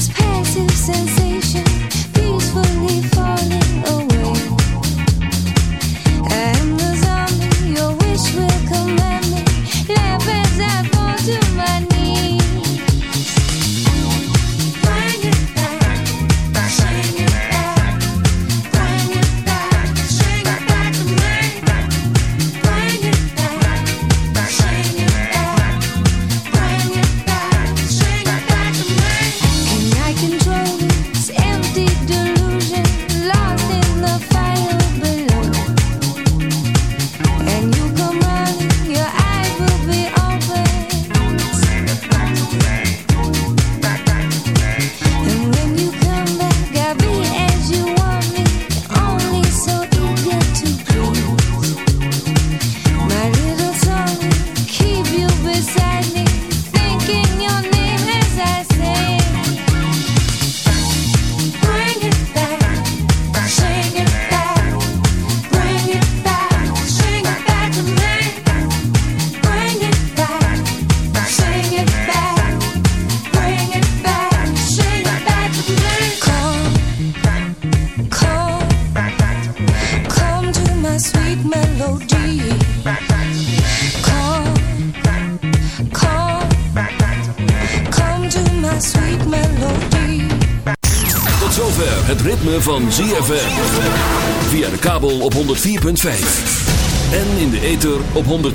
this passive sensation.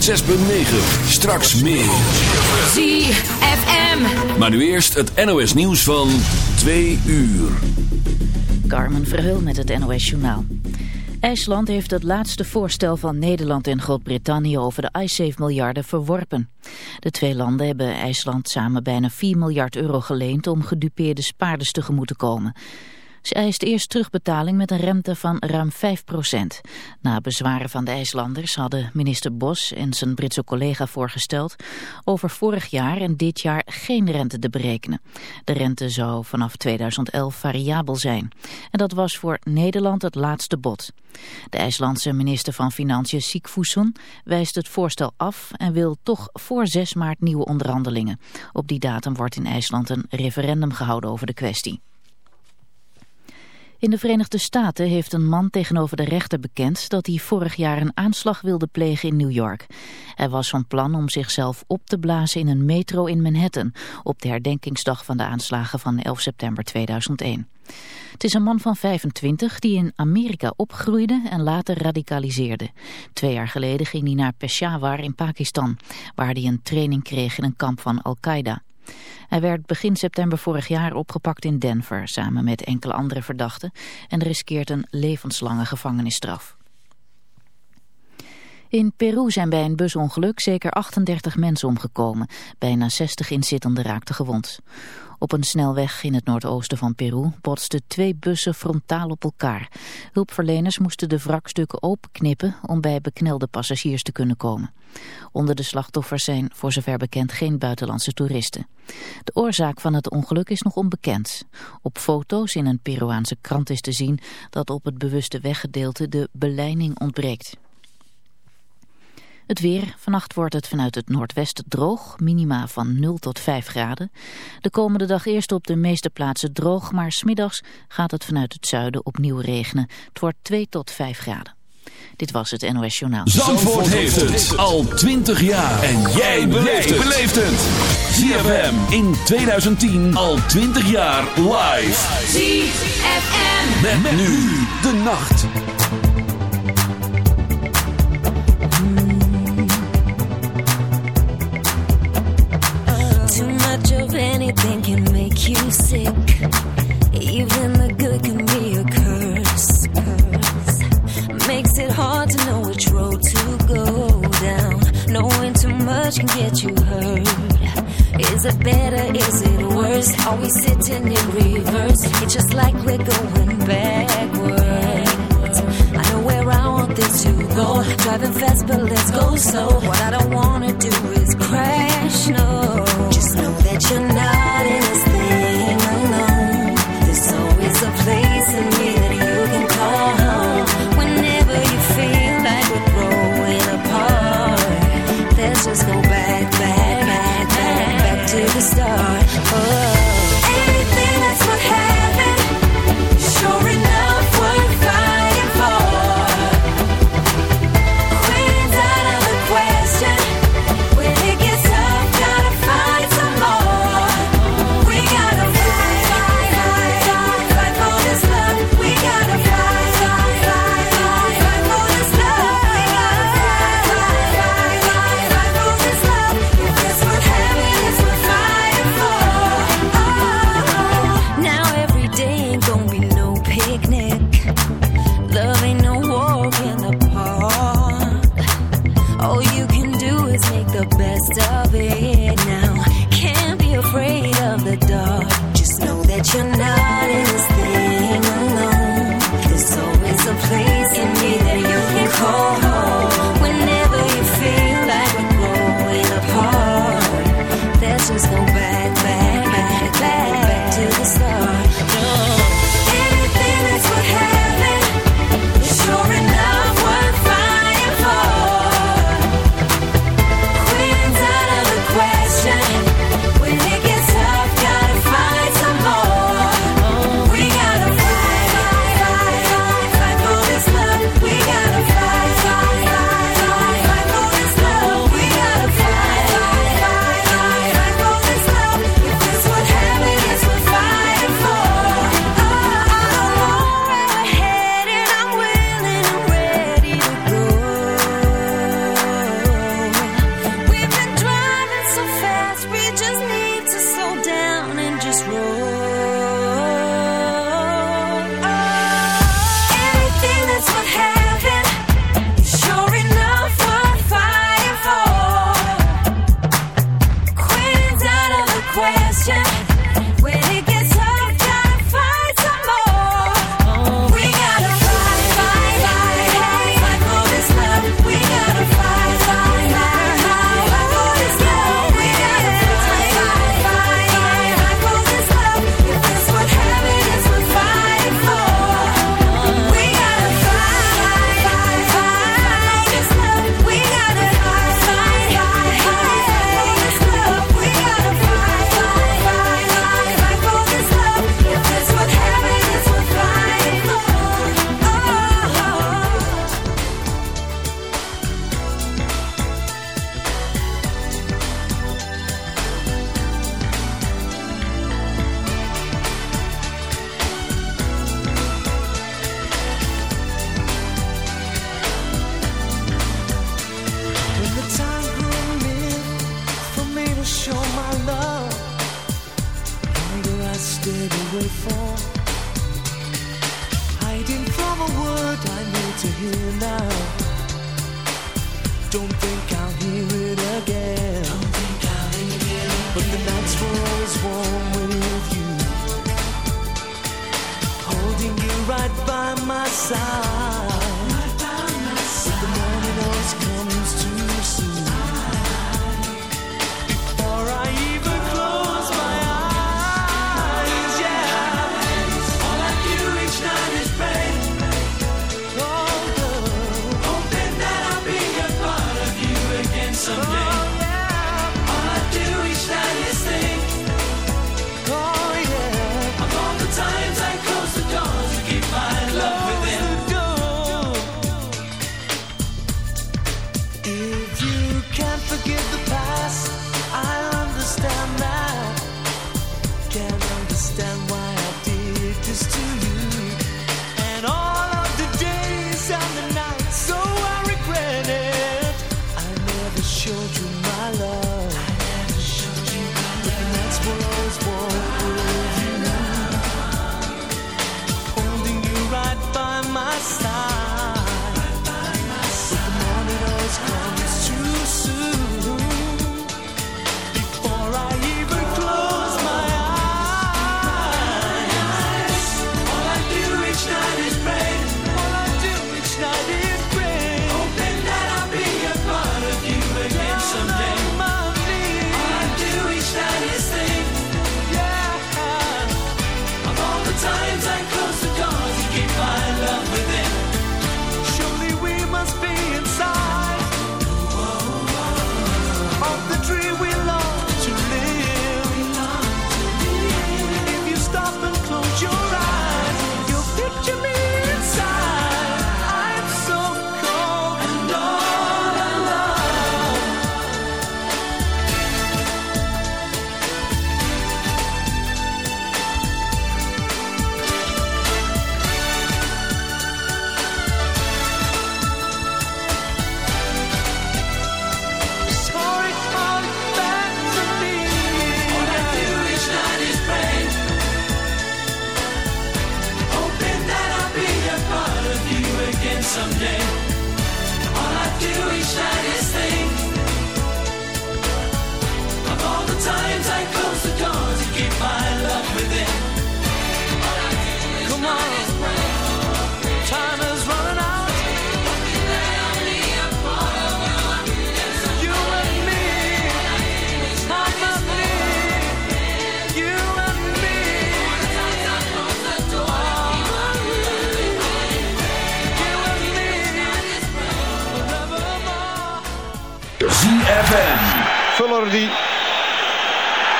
106.9. Straks meer. ZFM. Maar nu eerst het NOS nieuws van 2 uur. Carmen Verheul met het NOS Journaal. IJsland heeft het laatste voorstel van Nederland en Groot-Brittannië over de iSafe miljarden verworpen. De twee landen hebben IJsland samen bijna 4 miljard euro geleend om gedupeerde spaarders tegemoet te komen. Ze eist eerst terugbetaling met een rente van ruim 5 procent. Na bezwaren van de IJslanders hadden minister Bos en zijn Britse collega voorgesteld over vorig jaar en dit jaar geen rente te berekenen. De rente zou vanaf 2011 variabel zijn. En dat was voor Nederland het laatste bod. De IJslandse minister van Financiën Sikfusson wijst het voorstel af en wil toch voor 6 maart nieuwe onderhandelingen. Op die datum wordt in IJsland een referendum gehouden over de kwestie. In de Verenigde Staten heeft een man tegenover de rechter bekend dat hij vorig jaar een aanslag wilde plegen in New York. Hij was van plan om zichzelf op te blazen in een metro in Manhattan op de herdenkingsdag van de aanslagen van 11 september 2001. Het is een man van 25 die in Amerika opgroeide en later radicaliseerde. Twee jaar geleden ging hij naar Peshawar in Pakistan, waar hij een training kreeg in een kamp van Al-Qaeda. Hij werd begin september vorig jaar opgepakt in Denver samen met enkele andere verdachten en riskeert een levenslange gevangenisstraf. In Peru zijn bij een busongeluk zeker 38 mensen omgekomen. Bijna 60 inzittenden raakten gewond. Op een snelweg in het noordoosten van Peru botsten twee bussen frontaal op elkaar. Hulpverleners moesten de wrakstukken openknippen om bij beknelde passagiers te kunnen komen. Onder de slachtoffers zijn voor zover bekend geen buitenlandse toeristen. De oorzaak van het ongeluk is nog onbekend. Op foto's in een Peruaanse krant is te zien dat op het bewuste weggedeelte de beleiding ontbreekt. Het weer. Vannacht wordt het vanuit het noordwesten droog. Minima van 0 tot 5 graden. De komende dag eerst op de meeste plaatsen droog. Maar smiddags gaat het vanuit het zuiden opnieuw regenen. Het wordt 2 tot 5 graden. Dit was het NOS Journaal. Zandvoort, heeft het al 20 jaar. En jij beleeft het. ZFM in 2010 al 20 jaar live. ZFM. Met, nu de nacht. Slow. What I don't wanna do is crash. No, just know that you're not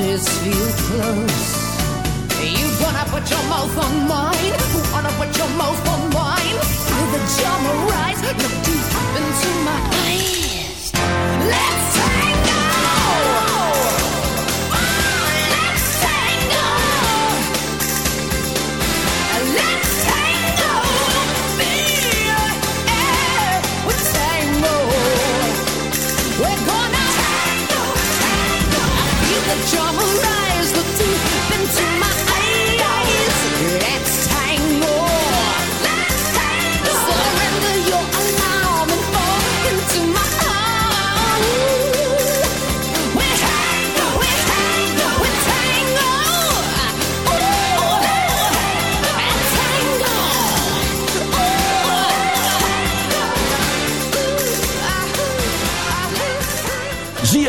bodies feel close. You wanna put your mouth on mine? Wanna put your mouth on mine? With a charm rise, look deep into my eyes. Let's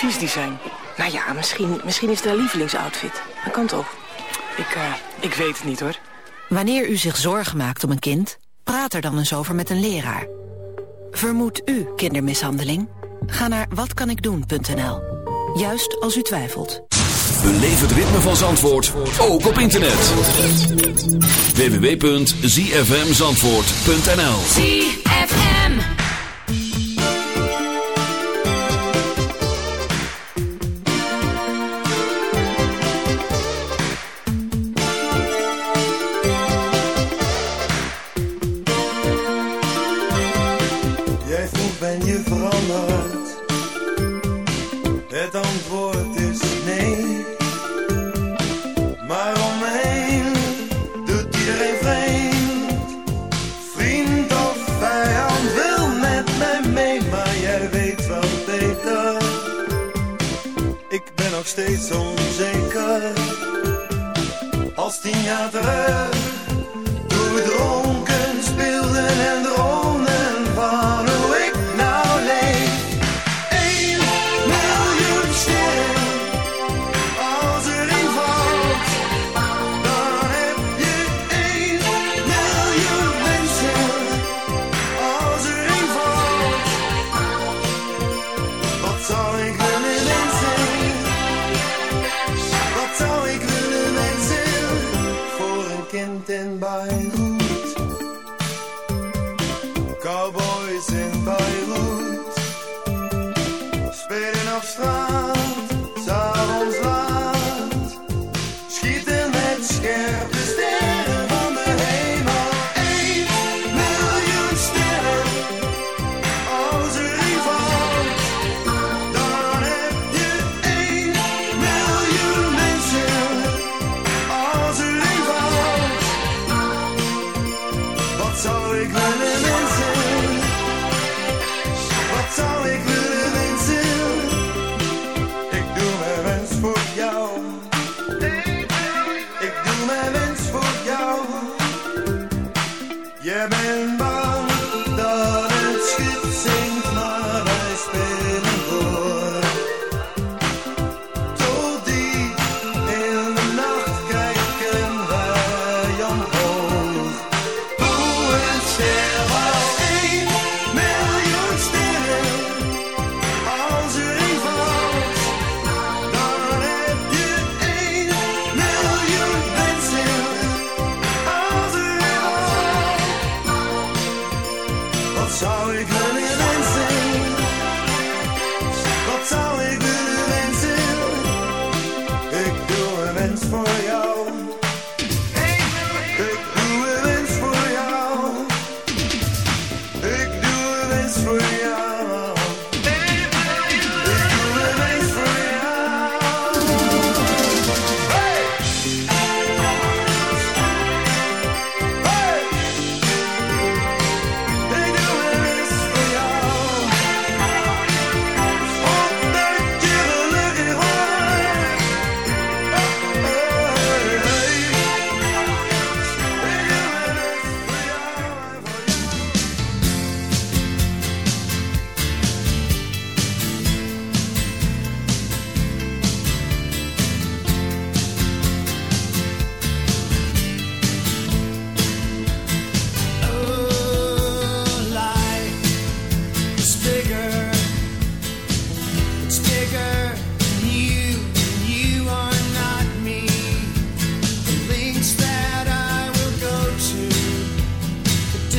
die zijn. Nou ja, misschien, misschien is het haar lievelingsoutfit. Dat kan toch? Ik, eh, ik weet het niet, hoor. Wanneer u zich zorgen maakt om een kind, praat er dan eens over met een leraar. Vermoedt u kindermishandeling? Ga naar watkanikdoen.nl. Juist als u twijfelt. Beleef het ritme van Zandvoort, ook op internet. www.zfmzandvoort.nl ZFM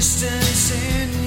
distance in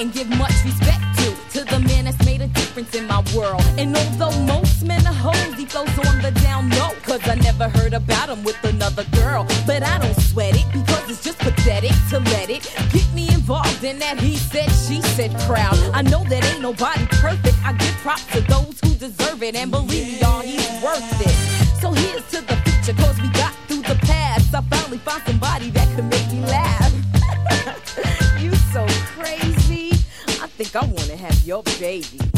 And give much respect to to the man that's made a difference in my world. And although most men are hoes, he throws on the down low. Cause I never heard about him with another girl. But I don't sweat it because it's just pathetic to let it get me involved in that he said, she said crowd. I know that ain't nobody perfect. I give props to those who deserve it. And believe baby.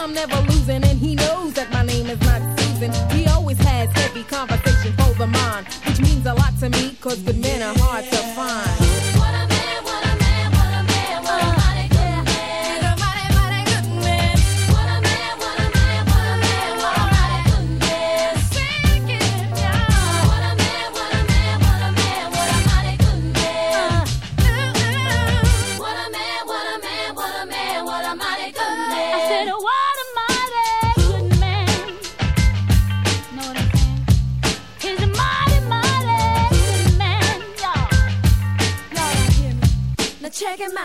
I'm never losing. And he knows that my name is not Susan. He always has heavy conversation the mind, which means a lot to me, cause good men are hard to find.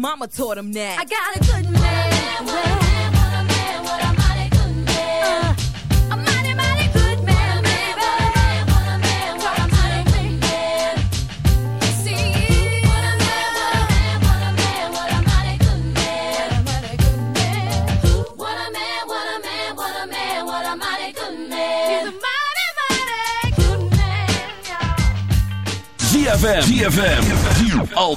mama taught him that. I got a good man. What a man, what a man, what a mighty good man. A mighty, mighty good man, baby. What a man, what a mighty good man. See, what a man, what a man, what a man, what a mighty good man. What a man. What a man, what a man, what a man, what a mighty good man. He's a mighty, mighty good man, y'all. GFM. GFM. Al.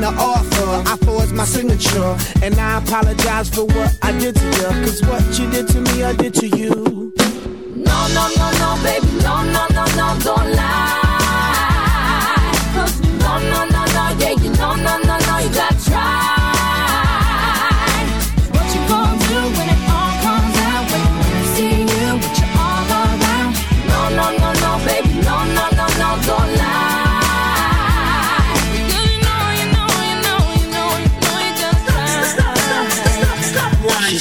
the author. I forged my signature, and I apologize for what I did to you. Cause what you did to me, I did to you. No, no, no, no, baby, no, no, no, no, don't lie.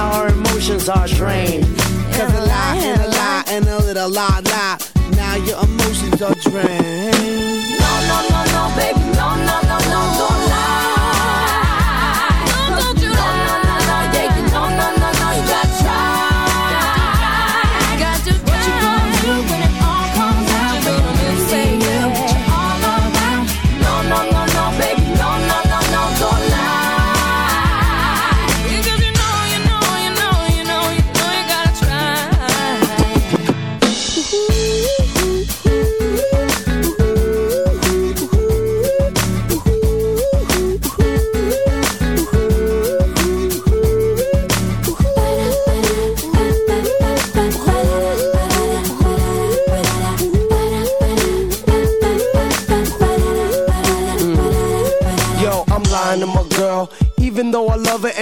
now our emotions are drained. Cause a lie and a lie and a little lie, lie. Now your emotions are drained.